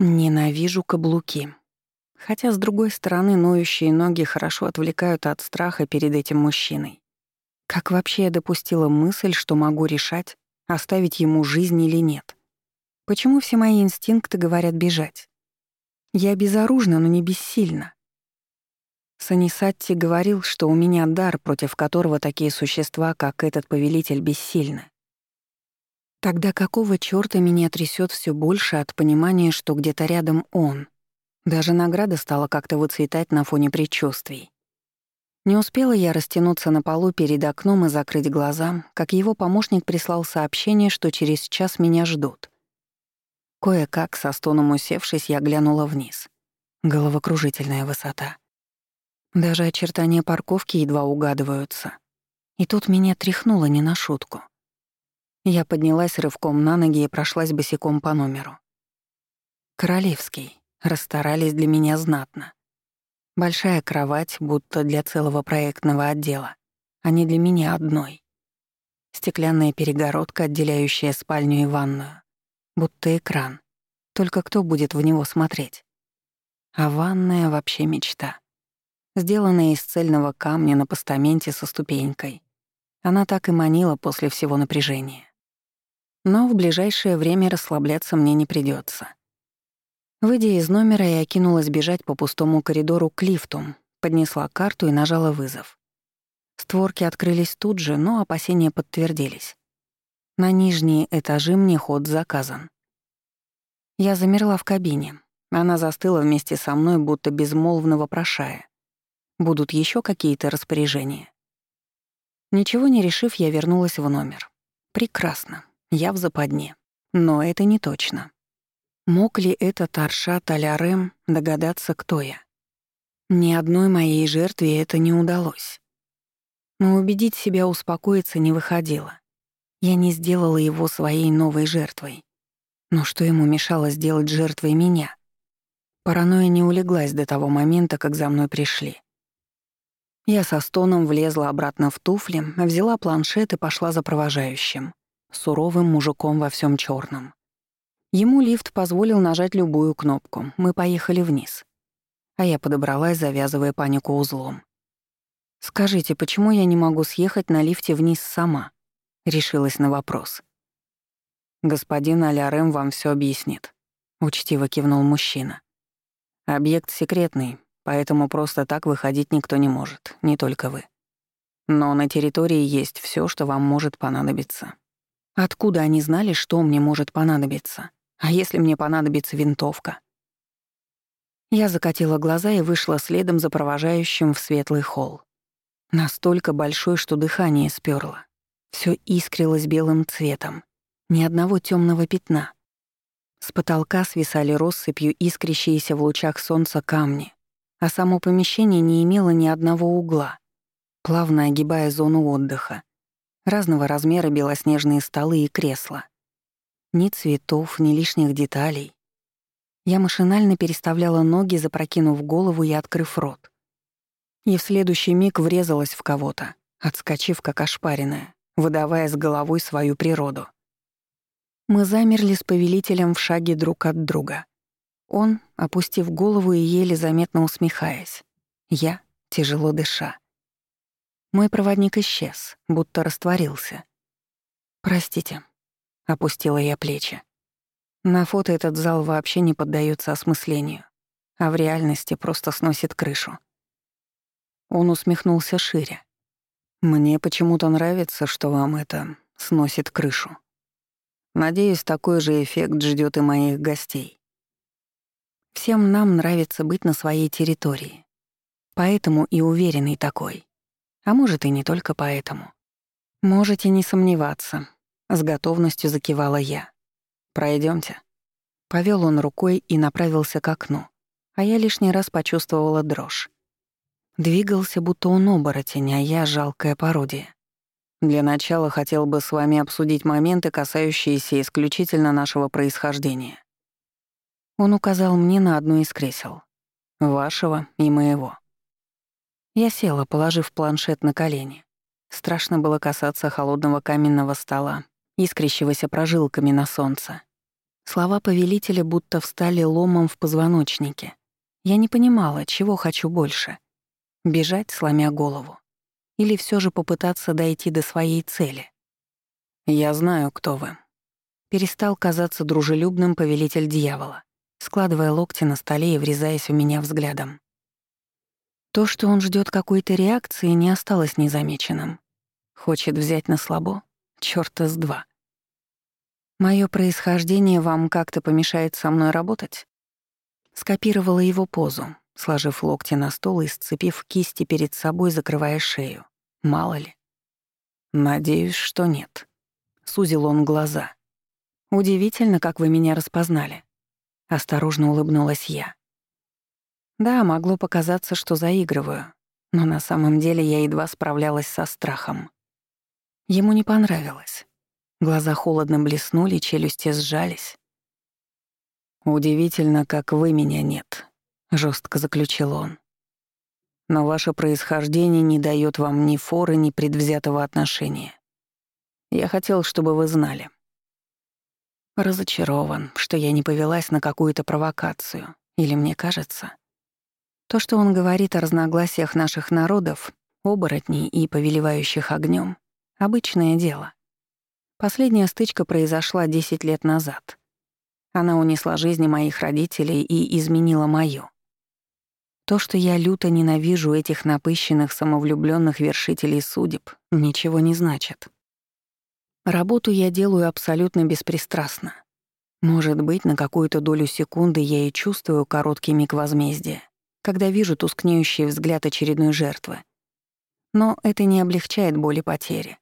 Ненавижу каблуки. Хотя, с другой стороны, ноющие ноги хорошо отвлекают от страха перед этим мужчиной. Как вообще я допустила мысль, что могу решать, оставить ему жизнь или нет? Почему все мои инстинкты говорят бежать? Я безоружна, но не бессильна. Санисатти говорил, что у меня дар, против которого такие существа, как этот повелитель, бессильны. Тогда какого чёрта меня трясёт всё больше от понимания, что где-то рядом он? Даже награда стала как-то выцветать на фоне предчувствий. Не успела я растянуться на полу перед окном и закрыть глаза, как его помощник прислал сообщение, что через час меня ждут. Кое-как, со стоном усевшись, я глянула вниз. Головокружительная высота. Даже очертания парковки едва угадываются. И тут меня тряхнуло не на шутку. Я поднялась рывком на ноги и прошлась босиком по номеру. Королевский. Расстарались для меня знатно. Большая кровать, будто для целого проектного отдела, а не для меня одной. Стеклянная перегородка, отделяющая спальню и ванную. Будто экран. Только кто будет в него смотреть? А ванная вообще мечта. Сделанная из цельного камня на постаменте со ступенькой. Она так и манила после всего напряжения. Но в ближайшее время расслабляться мне не придется. Выйдя из номера, я кинулась бежать по пустому коридору к лифту, поднесла карту и нажала вызов. Створки открылись тут же, но опасения подтвердились. На нижние этажи мне ход заказан. Я замерла в кабине. Она застыла вместе со мной, будто безмолвно вопрошая. Будут еще какие-то распоряжения? Ничего не решив, я вернулась в номер. Прекрасно. Я в западне. Но это не точно. Мог ли этот Аршат Алярем догадаться, кто я? Ни одной моей жертве это не удалось. Но убедить себя успокоиться не выходило. Я не сделала его своей новой жертвой. Но что ему мешало сделать жертвой меня? Паранойя не улеглась до того момента, как за мной пришли. Я со стоном влезла обратно в туфли, взяла планшет и пошла за провожающим суровым мужиком во всем черном. Ему лифт позволил нажать любую кнопку. Мы поехали вниз. А я подобралась, завязывая панику узлом. «Скажите, почему я не могу съехать на лифте вниз сама?» — решилась на вопрос. «Господин Алярем вам все объяснит», — учтиво кивнул мужчина. «Объект секретный, поэтому просто так выходить никто не может, не только вы. Но на территории есть все, что вам может понадобиться. Откуда они знали, что мне может понадобиться? А если мне понадобится винтовка? Я закатила глаза и вышла следом за провожающим в светлый холл. Настолько большой, что дыхание сперло. Все искрилось белым цветом. Ни одного темного пятна. С потолка свисали россыпью искрящиеся в лучах солнца камни, а само помещение не имело ни одного угла, плавно огибая зону отдыха — Разного размера белоснежные столы и кресла. Ни цветов, ни лишних деталей. Я машинально переставляла ноги, запрокинув голову и открыв рот. И в следующий миг врезалась в кого-то, отскочив как ошпаренная, выдавая с головой свою природу. Мы замерли с повелителем в шаге друг от друга. Он, опустив голову и еле заметно усмехаясь. Я, тяжело дыша. Мой проводник исчез, будто растворился. «Простите», — опустила я плечи. На фото этот зал вообще не поддается осмыслению, а в реальности просто сносит крышу. Он усмехнулся шире. «Мне почему-то нравится, что вам это сносит крышу. Надеюсь, такой же эффект ждет и моих гостей. Всем нам нравится быть на своей территории. Поэтому и уверенный такой. А может, и не только поэтому. Можете не сомневаться. С готовностью закивала я. Пройдемте. Повел он рукой и направился к окну, а я лишний раз почувствовала дрожь. Двигался, будто он оборотень, а я — жалкое пародия. Для начала хотел бы с вами обсудить моменты, касающиеся исключительно нашего происхождения. Он указал мне на одно из кресел. Вашего и моего. Я села, положив планшет на колени. Страшно было касаться холодного каменного стола, искрящегося прожилками на солнце. Слова повелителя будто встали ломом в позвоночнике. Я не понимала, чего хочу больше. Бежать, сломя голову. Или все же попытаться дойти до своей цели. «Я знаю, кто вы». Перестал казаться дружелюбным повелитель дьявола, складывая локти на столе и врезаясь в меня взглядом. То, что он ждет какой-то реакции, не осталось незамеченным. Хочет взять на слабо? Чёрта с два. Моё происхождение вам как-то помешает со мной работать? Скопировала его позу, сложив локти на стол и сцепив кисти перед собой, закрывая шею. Мало ли. Надеюсь, что нет. Сузил он глаза. Удивительно, как вы меня распознали. Осторожно улыбнулась я. Да, могло показаться, что заигрываю, но на самом деле я едва справлялась со страхом. Ему не понравилось. Глаза холодно блеснули, челюсти сжались. «Удивительно, как вы меня нет», — жестко заключил он. «Но ваше происхождение не дает вам ни форы, ни предвзятого отношения. Я хотел, чтобы вы знали». Разочарован, что я не повелась на какую-то провокацию. Или мне кажется. То, что он говорит о разногласиях наших народов, оборотней и повелевающих огнем, обычное дело. Последняя стычка произошла 10 лет назад. Она унесла жизни моих родителей и изменила мою. То, что я люто ненавижу этих напыщенных, самовлюбленных вершителей судеб, ничего не значит. Работу я делаю абсолютно беспристрастно. Может быть, на какую-то долю секунды я и чувствую короткий миг возмездия, когда вижу тускнеющий взгляд очередной жертвы. Но это не облегчает боли потери.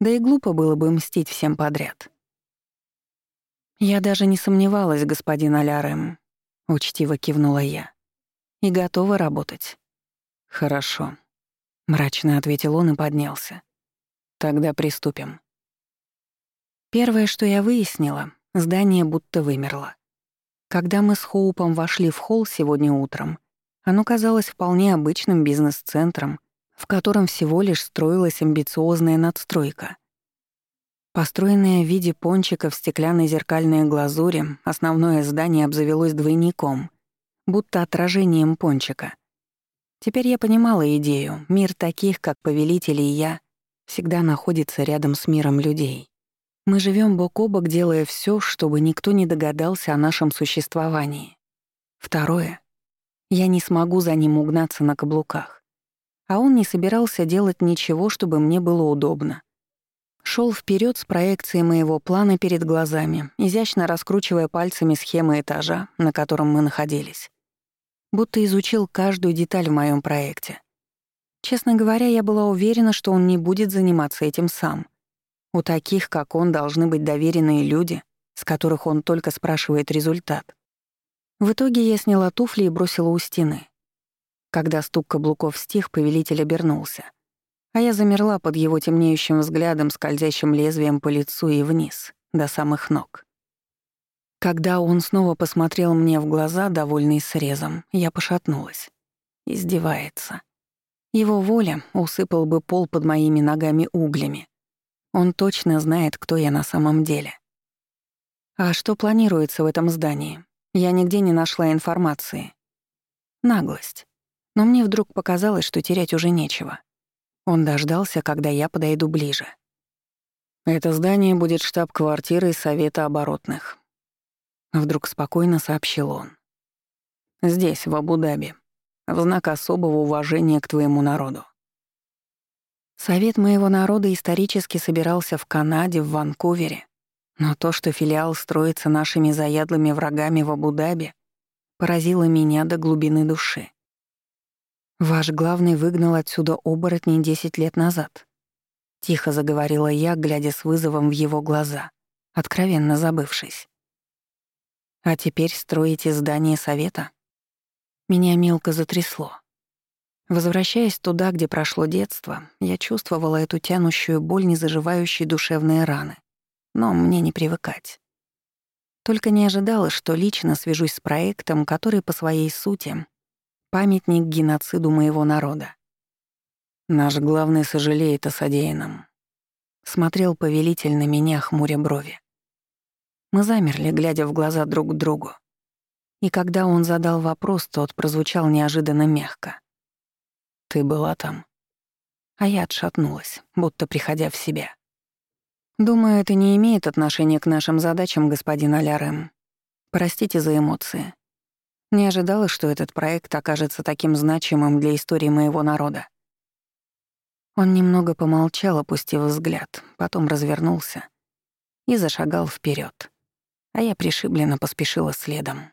Да и глупо было бы мстить всем подряд. «Я даже не сомневалась, господин Алярем», — учтиво кивнула я. «И готова работать». «Хорошо», — мрачно ответил он и поднялся. «Тогда приступим». Первое, что я выяснила, здание будто вымерло. Когда мы с Хоупом вошли в холл сегодня утром, оно казалось вполне обычным бизнес-центром, в котором всего лишь строилась амбициозная надстройка. Построенное в виде пончика в стеклянной зеркальной глазури, основное здание обзавелось двойником, будто отражением пончика. Теперь я понимала идею. Мир таких, как повелители и я, всегда находится рядом с миром людей. Мы живем бок о бок, делая все, чтобы никто не догадался о нашем существовании. Второе. Я не смогу за ним угнаться на каблуках а он не собирался делать ничего, чтобы мне было удобно. Шел вперед с проекцией моего плана перед глазами, изящно раскручивая пальцами схемы этажа, на котором мы находились. Будто изучил каждую деталь в моем проекте. Честно говоря, я была уверена, что он не будет заниматься этим сам. У таких, как он, должны быть доверенные люди, с которых он только спрашивает результат. В итоге я сняла туфли и бросила у стены. Когда стук каблуков стих, повелитель обернулся. А я замерла под его темнеющим взглядом, скользящим лезвием по лицу и вниз, до самых ног. Когда он снова посмотрел мне в глаза, довольный срезом, я пошатнулась. Издевается. Его воля усыпал бы пол под моими ногами углями. Он точно знает, кто я на самом деле. А что планируется в этом здании? Я нигде не нашла информации. Наглость. Но мне вдруг показалось, что терять уже нечего. Он дождался, когда я подойду ближе. «Это здание будет штаб-квартирой Совета оборотных», — вдруг спокойно сообщил он. «Здесь, в Абу-Даби, в знак особого уважения к твоему народу». Совет моего народа исторически собирался в Канаде, в Ванкувере, но то, что филиал строится нашими заядлыми врагами в Абу-Даби, поразило меня до глубины души. «Ваш главный выгнал отсюда оборотней десять лет назад», — тихо заговорила я, глядя с вызовом в его глаза, откровенно забывшись. «А теперь строите здание совета?» Меня мелко затрясло. Возвращаясь туда, где прошло детство, я чувствовала эту тянущую боль незаживающей душевные раны. Но мне не привыкать. Только не ожидала, что лично свяжусь с проектом, который по своей сути Памятник геноциду моего народа. Наш главный сожалеет о содеянном. Смотрел повелитель на меня, хмуря брови. Мы замерли, глядя в глаза друг к другу. И когда он задал вопрос, тот прозвучал неожиданно мягко. «Ты была там?» А я отшатнулась, будто приходя в себя. «Думаю, это не имеет отношения к нашим задачам, господин Алярем. Простите за эмоции. Не ожидала, что этот проект окажется таким значимым для истории моего народа. Он немного помолчал, опустив взгляд, потом развернулся и зашагал вперед, а я пришибленно поспешила следом.